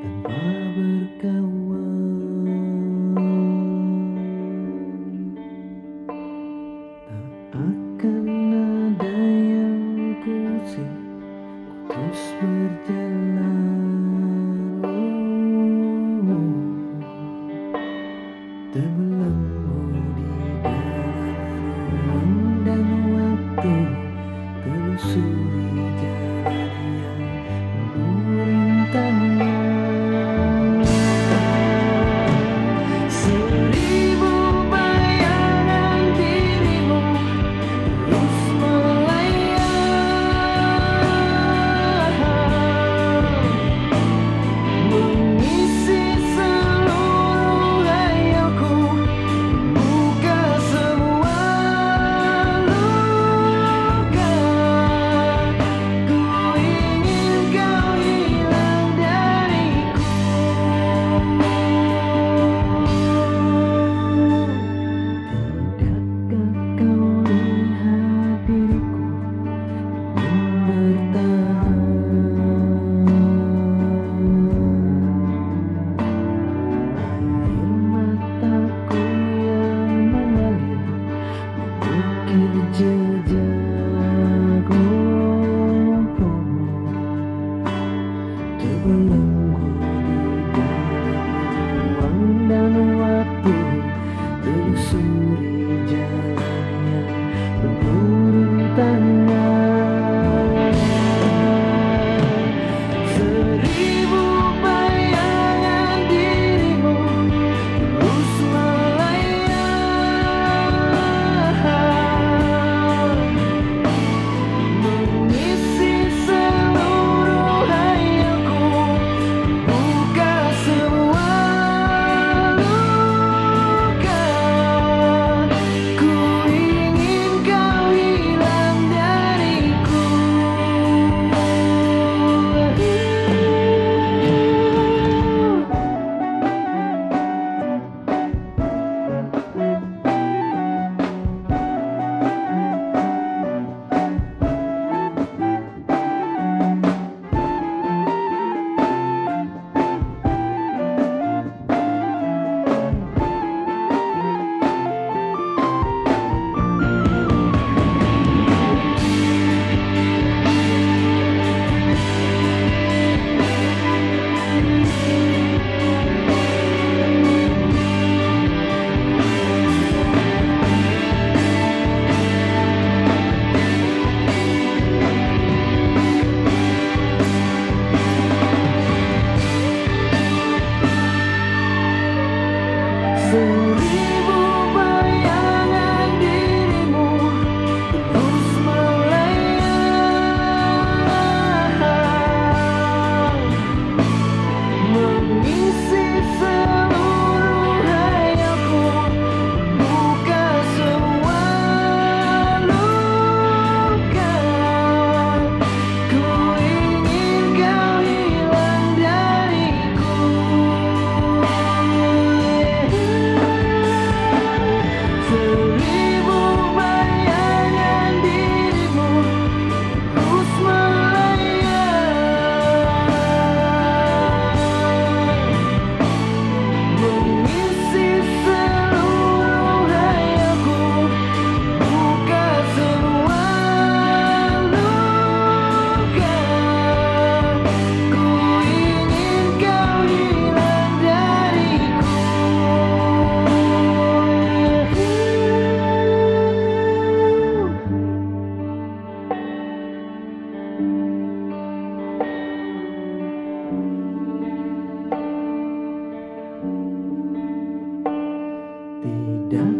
tanpa berkawan free. Yeah.